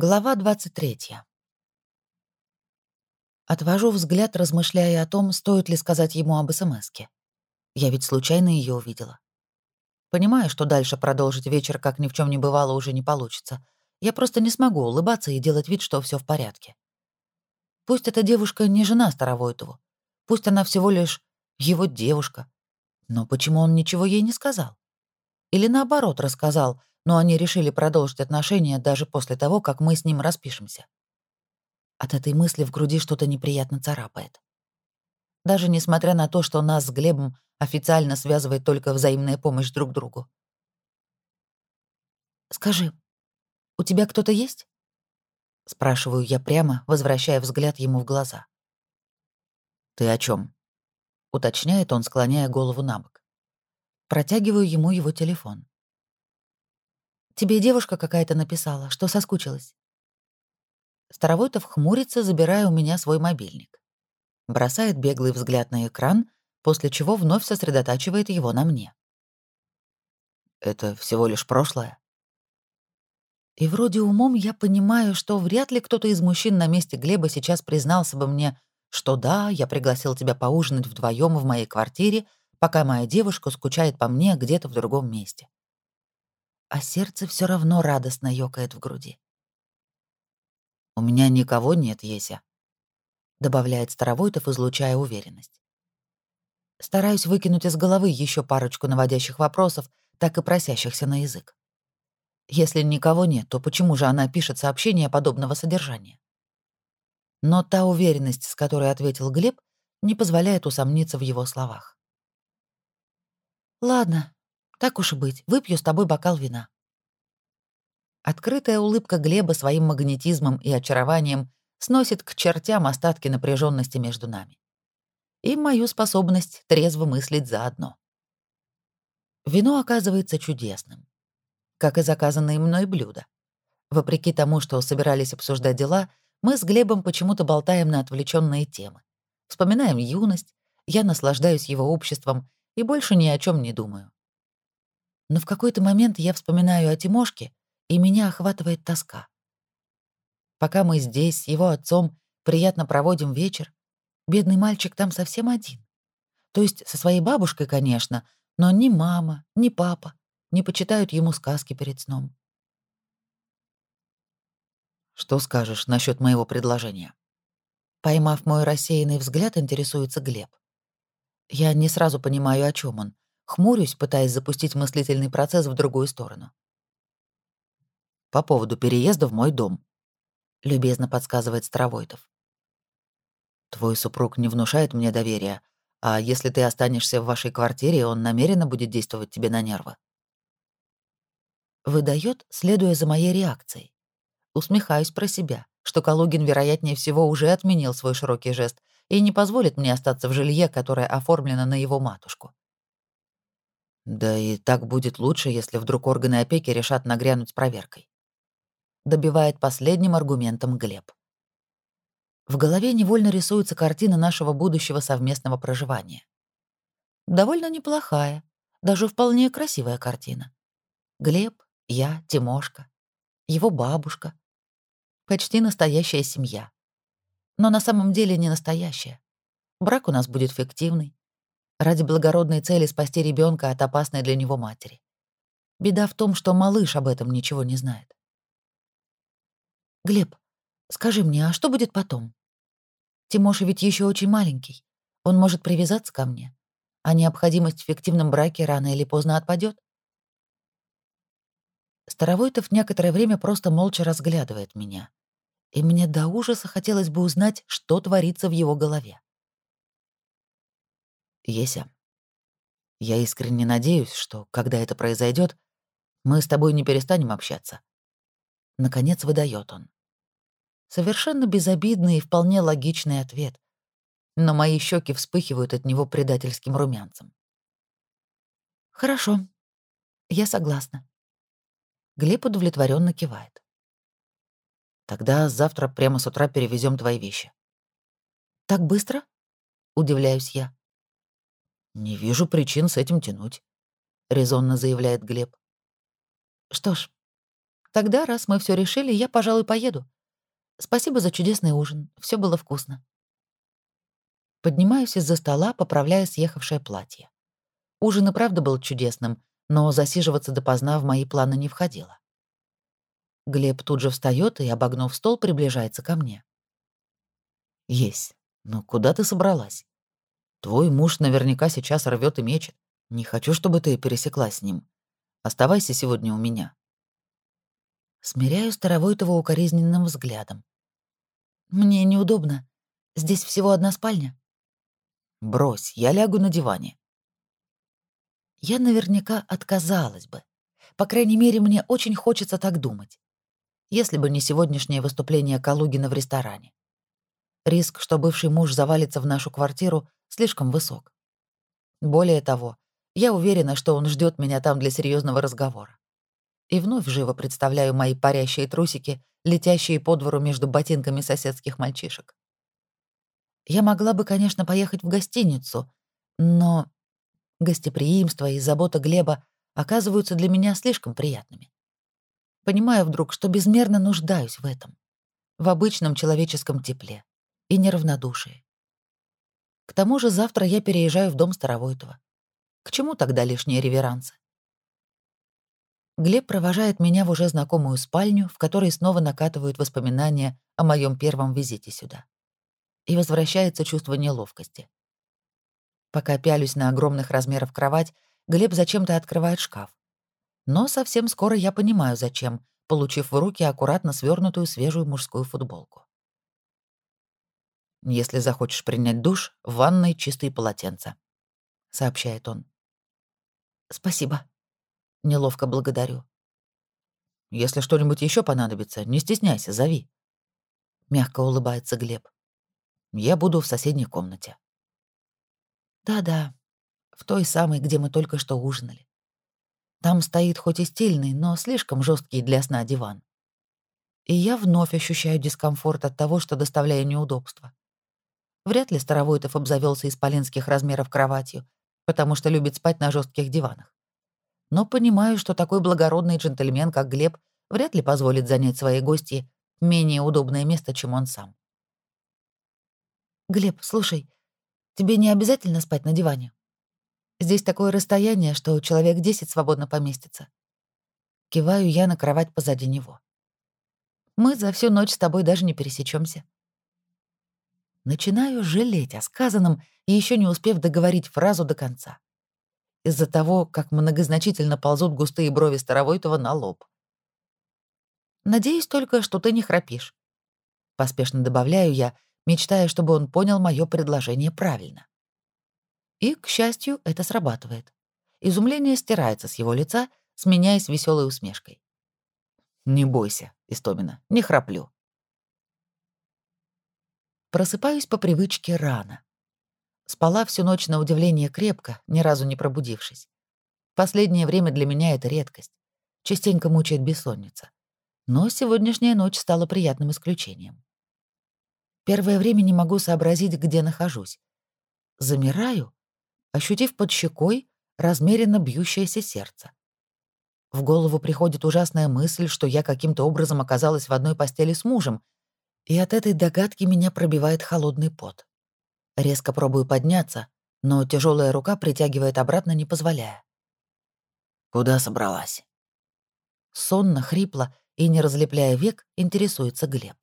Глава 23. Отвожу взгляд, размышляя о том, стоит ли сказать ему об СМСке. Я ведь случайно ее увидела. Понимаю, что дальше продолжить вечер, как ни в чем не бывало, уже не получится. Я просто не смогу улыбаться и делать вид, что все в порядке. Пусть эта девушка не жена Старовойтову, пусть она всего лишь его девушка. Но почему он ничего ей не сказал? Или наоборот рассказал, но они решили продолжить отношения даже после того, как мы с ним распишемся. От этой мысли в груди что-то неприятно царапает. Даже несмотря на то, что нас с Глебом официально связывает только взаимная помощь друг другу. «Скажи, у тебя кто-то есть?» Спрашиваю я прямо, возвращая взгляд ему в глаза. «Ты о чем? уточняет он, склоняя голову на бок. Протягиваю ему его телефон. Тебе девушка какая-то написала, что соскучилась. Старовойтов хмурится, забирая у меня свой мобильник. Бросает беглый взгляд на экран, после чего вновь сосредотачивает его на мне. Это всего лишь прошлое. И вроде умом я понимаю, что вряд ли кто-то из мужчин на месте Глеба сейчас признался бы мне, что да, я пригласил тебя поужинать вдвоем в моей квартире, пока моя девушка скучает по мне где-то в другом месте а сердце все равно радостно ёкает в груди. «У меня никого нет, Еся», — добавляет Старовойтов, излучая уверенность. Стараюсь выкинуть из головы еще парочку наводящих вопросов, так и просящихся на язык. Если никого нет, то почему же она пишет сообщение подобного содержания? Но та уверенность, с которой ответил Глеб, не позволяет усомниться в его словах. «Ладно, так уж и быть, выпью с тобой бокал вина. Открытая улыбка Глеба своим магнетизмом и очарованием сносит к чертям остатки напряженности между нами. И мою способность трезво мыслить заодно. Вино оказывается чудесным. Как и заказанные мной блюда. Вопреки тому, что собирались обсуждать дела, мы с Глебом почему-то болтаем на отвлеченные темы. Вспоминаем юность, я наслаждаюсь его обществом и больше ни о чем не думаю. Но в какой-то момент я вспоминаю о Тимошке, и меня охватывает тоска. Пока мы здесь его отцом приятно проводим вечер, бедный мальчик там совсем один. То есть со своей бабушкой, конечно, но ни мама, ни папа не почитают ему сказки перед сном. «Что скажешь насчет моего предложения?» Поймав мой рассеянный взгляд, интересуется Глеб. Я не сразу понимаю, о чем он, Хмурюсь, пытаясь запустить мыслительный процесс в другую сторону. «По поводу переезда в мой дом», — любезно подсказывает Старовойтов. «Твой супруг не внушает мне доверия, а если ты останешься в вашей квартире, он намеренно будет действовать тебе на нервы». Выдает, следуя за моей реакцией. Усмехаюсь про себя, что Калугин, вероятнее всего, уже отменил свой широкий жест и не позволит мне остаться в жилье, которое оформлено на его матушку. Да и так будет лучше, если вдруг органы опеки решат нагрянуть с проверкой. Добивает последним аргументом Глеб. В голове невольно рисуется картина нашего будущего совместного проживания. Довольно неплохая, даже вполне красивая картина. Глеб, я, Тимошка, его бабушка. Почти настоящая семья. Но на самом деле не настоящая. Брак у нас будет фиктивный, ради благородной цели спасти ребенка от опасной для него матери. Беда в том, что малыш об этом ничего не знает. «Глеб, скажи мне, а что будет потом? Тимоша ведь еще очень маленький. Он может привязаться ко мне, а необходимость в фиктивном браке рано или поздно отпадет. Старовойтов некоторое время просто молча разглядывает меня, и мне до ужаса хотелось бы узнать, что творится в его голове. Еся, я искренне надеюсь, что, когда это произойдет, мы с тобой не перестанем общаться. Наконец выдает он. Совершенно безобидный и вполне логичный ответ, но мои щеки вспыхивают от него предательским румянцем. Хорошо, я согласна. Глеб удовлетворенно кивает. Тогда завтра прямо с утра перевезем твои вещи. Так быстро? Удивляюсь я. «Не вижу причин с этим тянуть», — резонно заявляет Глеб. «Что ж, Тогда, раз мы все решили, я, пожалуй, поеду. Спасибо за чудесный ужин. Все было вкусно. Поднимаюсь из-за стола, поправляя съехавшее платье. Ужин и правда был чудесным, но засиживаться допоздна в мои планы не входило. Глеб тут же встает и, обогнув стол, приближается ко мне. «Есть. Но куда ты собралась? Твой муж наверняка сейчас рвет и мечет. Не хочу, чтобы ты пересеклась с ним. Оставайся сегодня у меня». Смиряю Старовойтова укоризненным взглядом. «Мне неудобно. Здесь всего одна спальня». «Брось, я лягу на диване». Я наверняка отказалась бы. По крайней мере, мне очень хочется так думать. Если бы не сегодняшнее выступление Калугина в ресторане. Риск, что бывший муж завалится в нашу квартиру, слишком высок. Более того, я уверена, что он ждет меня там для серьезного разговора. И вновь живо представляю мои парящие трусики, летящие по двору между ботинками соседских мальчишек. Я могла бы, конечно, поехать в гостиницу, но гостеприимство и забота Глеба оказываются для меня слишком приятными. Понимаю вдруг, что безмерно нуждаюсь в этом, в обычном человеческом тепле и неравнодушии. К тому же завтра я переезжаю в дом Старовойтова. К чему тогда лишние реверансы? Глеб провожает меня в уже знакомую спальню, в которой снова накатывают воспоминания о моем первом визите сюда. И возвращается чувство неловкости. Пока пялюсь на огромных размеров кровать, Глеб зачем-то открывает шкаф. Но совсем скоро я понимаю, зачем, получив в руки аккуратно свернутую свежую мужскую футболку. «Если захочешь принять душ, в ванной чистые полотенца», — сообщает он. «Спасибо», Неловко благодарю. Если что-нибудь еще понадобится, не стесняйся, зови. Мягко улыбается Глеб. Я буду в соседней комнате. Да-да, в той самой, где мы только что ужинали. Там стоит хоть и стильный, но слишком жесткий для сна диван. И я вновь ощущаю дискомфорт от того, что доставляю неудобства. Вряд ли Старовойтов обзавелся исполинских размеров кроватью, потому что любит спать на жестких диванах но понимаю, что такой благородный джентльмен, как Глеб, вряд ли позволит занять своей гости менее удобное место, чем он сам. «Глеб, слушай, тебе не обязательно спать на диване. Здесь такое расстояние, что человек десять свободно поместится». Киваю я на кровать позади него. «Мы за всю ночь с тобой даже не пересечемся. Начинаю жалеть о сказанном, и еще не успев договорить фразу до конца из-за того, как многозначительно ползут густые брови Старовойтова на лоб. «Надеюсь только, что ты не храпишь», — поспешно добавляю я, мечтая, чтобы он понял мое предложение правильно. И, к счастью, это срабатывает. Изумление стирается с его лица, сменяясь веселой усмешкой. «Не бойся, Истомина, не храплю». Просыпаюсь по привычке рано. Спала всю ночь на удивление крепко, ни разу не пробудившись. Последнее время для меня это редкость. Частенько мучает бессонница. Но сегодняшняя ночь стала приятным исключением. Первое время не могу сообразить, где нахожусь. Замираю, ощутив под щекой размеренно бьющееся сердце. В голову приходит ужасная мысль, что я каким-то образом оказалась в одной постели с мужем, и от этой догадки меня пробивает холодный пот. Резко пробую подняться, но тяжелая рука притягивает обратно, не позволяя. «Куда собралась?» Сонно, хрипло и, не разлепляя век, интересуется Глеб.